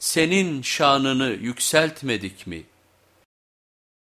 senin şanını yükseltmedik mi?''